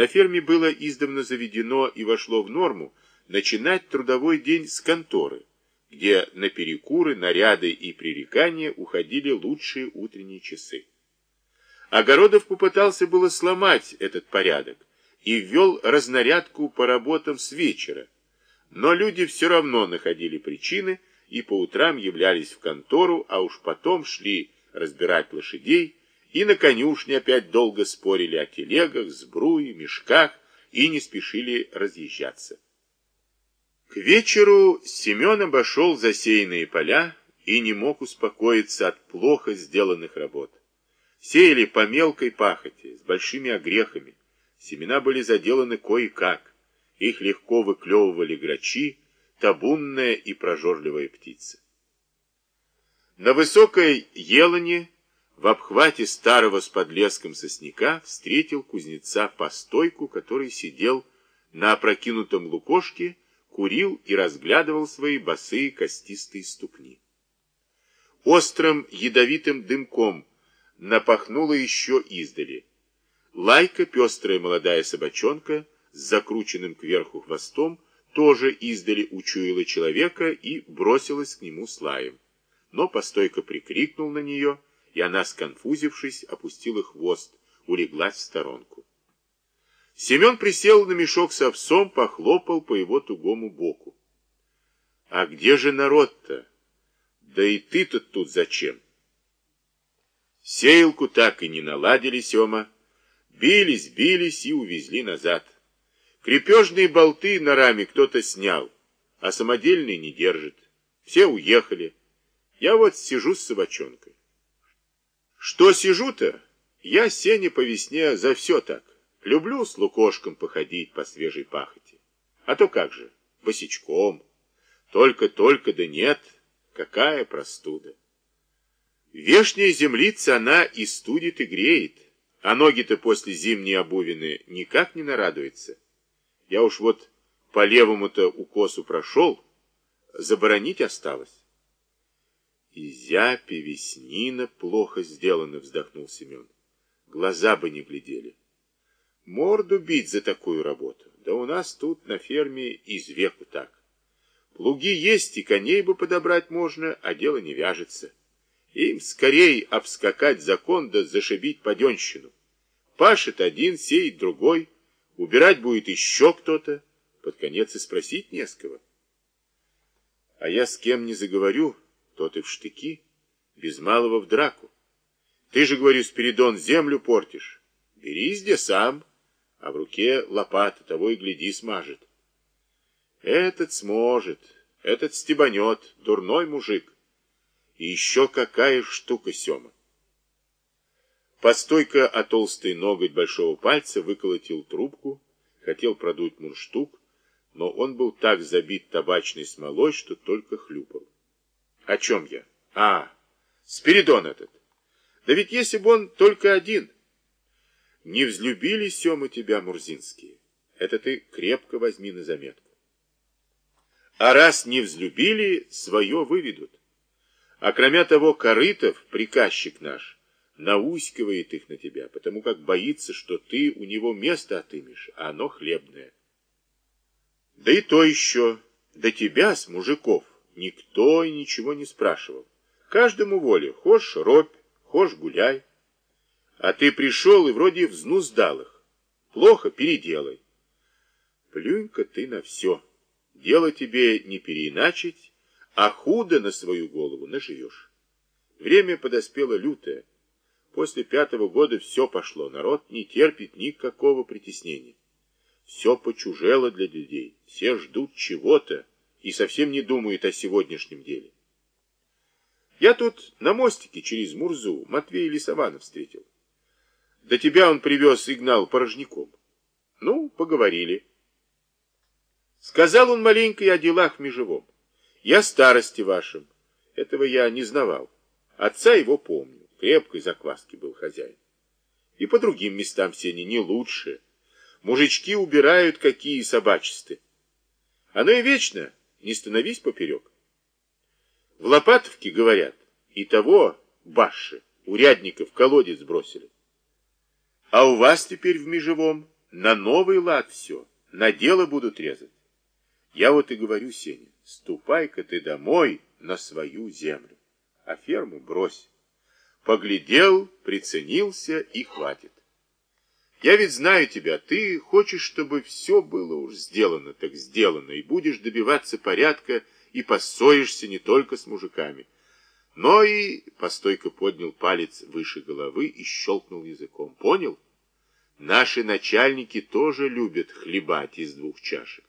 На ферме было издавна заведено и вошло в норму начинать трудовой день с конторы, где на перекуры, наряды и пререкания уходили лучшие утренние часы. Огородов попытался было сломать этот порядок и ввел разнарядку по работам с вечера, но люди все равно находили причины и по утрам являлись в контору, а уж потом шли разбирать лошадей, и на конюшне опять долго спорили о телегах, сбруе, мешках и не спешили разъезжаться. К вечеру Семен обошел засеянные поля и не мог успокоиться от плохо сделанных работ. Сеяли по мелкой пахоте, с большими огрехами. Семена были заделаны кое-как. Их легко выклевывали грачи, табунная и прожорливая птица. На высокой елане в обхвате старого с подлеском сосняка встретил кузнеца по стойку, который сидел на опрокинутом лукошке, курил и разглядывал свои босые костистые ступни. Острым ядовитым дымком напахнуло еще издали. Лайка, пестрая молодая собачонка, с закрученным кверху хвостом, тоже издали учуяла человека и бросилась к нему с лаем. Но постойко прикрикнул на нее, и она, сконфузившись, опустила хвост, улеглась в сторонку. Семен присел на мешок с овсом, похлопал по его тугому боку. «А где же народ-то? Да и ты-то тут зачем?» Сеялку так и не наладили, Сема. Бились, бились и увезли назад. Крепежные болты на раме кто-то снял, а самодельные не держит. Все уехали. Я вот сижу с собачонкой. Что сижу-то? Я сене по весне за все так. Люблю с лукошком походить по свежей пахоте. А то как же, босичком. Только-только да нет, какая простуда. Вешняя землица она и студит, и греет, а ноги-то после зимней обувины никак не нарадуются. Я уж вот по левому-то укосу прошел, заборонить осталось. И зяпи, веснина плохо сделаны, вздохнул Семен. Глаза бы не глядели. Морду бить за такую работу. Да у нас тут на ферме из веку так. Плуги есть, и коней бы подобрать можно, а дело не вяжется. Им скорей обскакать закон да зашибить паденщину. Пашет один, сеет другой, убирать будет еще кто-то, под конец и спросить не с кого. А я с кем не заговорю, тот и в штыки, без малого в драку. Ты же, говорю, Спиридон, землю портишь. Бери где сам, а в руке лопата, того и гляди, смажет. Этот сможет, этот стебанет, дурной мужик. И еще какая штука, Сема. Постойка о толстый ноготь большого пальца выколотил трубку, хотел продуть мундштук, но он был так забит табачной смолой, что только хлюпал. О чем я? А, Спиридон этот. Да ведь если бы он только один. Не взлюбили, Сема, тебя, Мурзинские. Это ты крепко возьми на заметку. А раз не взлюбили, свое выведут. А кроме того, Корытов, приказчик наш, науськивает их на тебя, потому как боится, что ты у него место отымешь, а оно хлебное. Да и то еще, до тебя с мужиков никто и ничего не спрашивал. Каждому воле, хошь робь, хошь гуляй. А ты пришел и вроде взнуздал их. Плохо, переделай. Плюнь-ка ты на все. Дело тебе не переиначить, а худо на свою голову наживешь. Время подоспело лютое. После пятого года все пошло, народ не терпит никакого притеснения. Все почужело для людей, все ждут чего-то и совсем не думают о сегодняшнем деле. Я тут на мостике через Мурзу Матвея Лисована встретил. До тебя он привез и гнал порожняком. Ну, поговорили. Сказал он маленько о делах межевом. Я старости вашим. Этого я не знавал. Отца его помню. Крепкой закваски был хозяин. И по другим местам сени не лучше. Мужички убирают какие собачисты. Оно и вечно, не становись поперек. В Лопатовке, говорят, и того, баши, урядников колодец бросили. А у вас теперь в Межевом На новый лад все, на дело будут резать. Я вот и говорю, Сеня, ступай-ка ты домой на свою землю, а ферму брось. Поглядел, приценился и хватит. Я ведь знаю тебя, ты хочешь, чтобы все было уж сделано, так сделано, и будешь добиваться порядка, и поссоришься не только с мужиками, но и, постойко поднял палец выше головы и щелкнул языком. Понял? Наши начальники тоже любят хлебать из двух чашек.